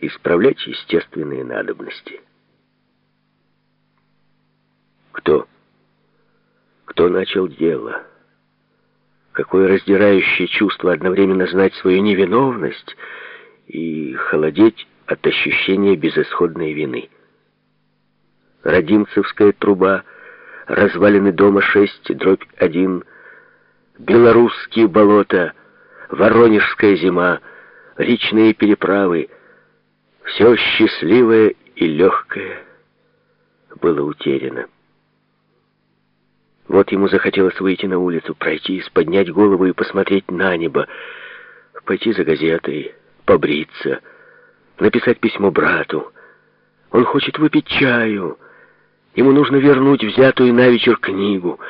исправлять естественные надобности. Кто? Кто начал дело? Какое раздирающее чувство одновременно знать свою невиновность и холодеть от ощущения безысходной вины. Родимцевская труба, развалины дома 6, дробь 1, белорусские болота, воронежская зима, речные переправы, все счастливое и легкое было утеряно. Вот ему захотелось выйти на улицу, пройтись, поднять голову и посмотреть на небо, пойти за газетой, побриться, написать письмо брату. Он хочет выпить чаю. Ему нужно вернуть взятую на вечер книгу,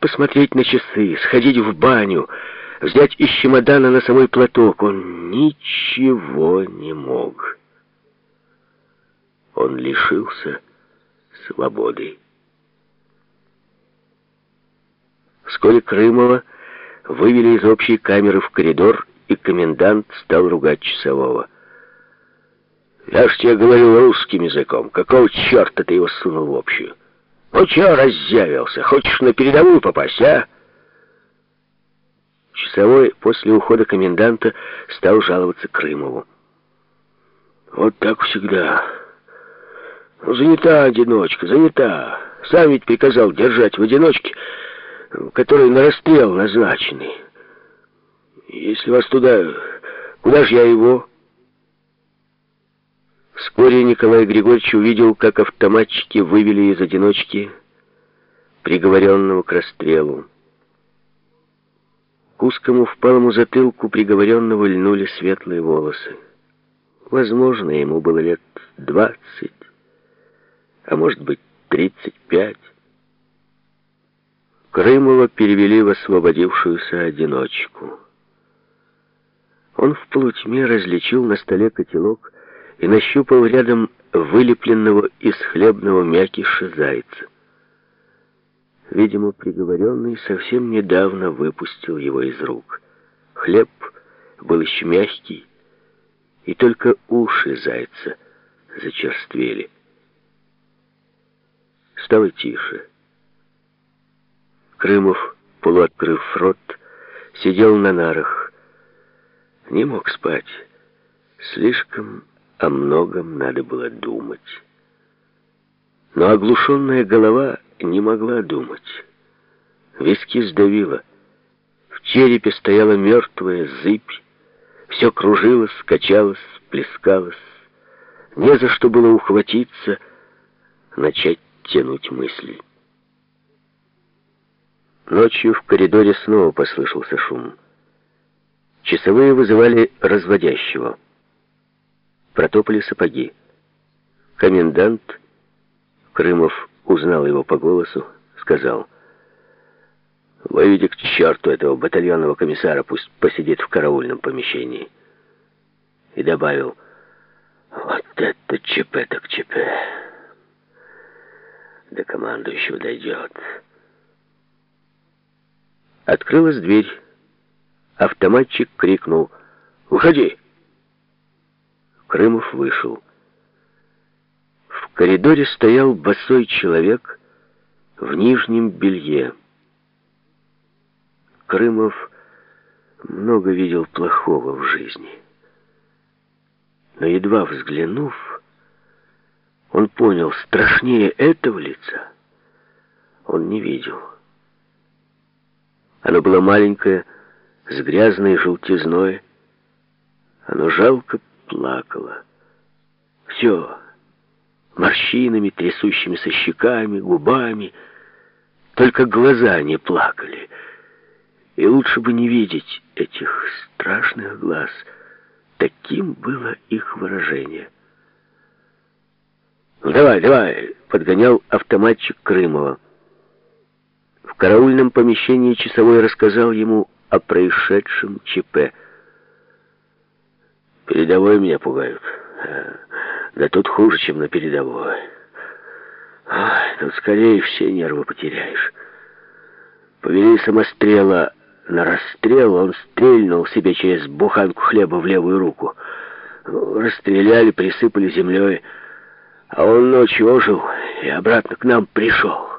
посмотреть на часы, сходить в баню, взять из чемодана на самой платок. Он ничего не мог. Он лишился свободы. Вскоре Крымова вывели из общей камеры в коридор, и комендант стал ругать часового. «Я ж тебе говорил русским языком. Какого черта ты его сунул в общую? Ну чего разъявился? Хочешь на передовую попасть, а?» Часовой после ухода коменданта стал жаловаться Крымову. «Вот так всегда. Занята одиночка, занята. Сам ведь приказал держать в одиночке, который на расстрел назначенный. Если вас туда... Куда же я его?» Вскоре Николай Григорьевич увидел, как автоматчики вывели из одиночки приговоренного к расстрелу. К узкому впалому затылку приговоренного льнули светлые волосы. Возможно, ему было лет двадцать, а может быть, тридцать пять. Крымова перевели в освободившуюся одиночку. Он в полутьме различил на столе котелок и нащупал рядом вылепленного из хлебного мякиша зайца. Видимо, приговоренный совсем недавно выпустил его из рук. Хлеб был еще мягкий, и только уши зайца зачерствели. Стало тише. Крымов, полуоткрыв рот, сидел на нарах. Не мог спать. Слишком о многом надо было думать. Но оглушенная голова не могла думать. Виски сдавило. В черепе стояла мертвая зыбь. Все кружилось, качалось, плескалось. Не за что было ухватиться, начать тянуть мысли. Ночью в коридоре снова послышался шум. Часовые вызывали разводящего. Протопали сапоги. Комендант, Крымов узнал его по голосу, сказал, «Выведи к черту этого батальонного комиссара, пусть посидит в караульном помещении». И добавил, «Вот это ЧП так ЧП. До командующего дойдет». Открылась дверь. Автоматчик крикнул, «Уходи!» Крымов вышел. В коридоре стоял босой человек в нижнем белье. Крымов много видел плохого в жизни. Но едва взглянув, он понял, страшнее этого лица он не видел. Оно было маленькое, с грязной желтизной. Оно жалко плакала. Все, морщинами, трясущимися щеками, губами. Только глаза не плакали. И лучше бы не видеть этих страшных глаз. Таким было их выражение. «Ну, давай, давай!» — подгонял автоматчик Крымова. В караульном помещении часовой рассказал ему о происшедшем ЧП — Передовой меня пугают. Да тут хуже, чем на передовой. Ой, тут скорее все нервы потеряешь. Повели самострела на расстрел, он стрельнул себе через буханку хлеба в левую руку. Расстреляли, присыпали землей. А он ночью ожил и обратно к нам пришел.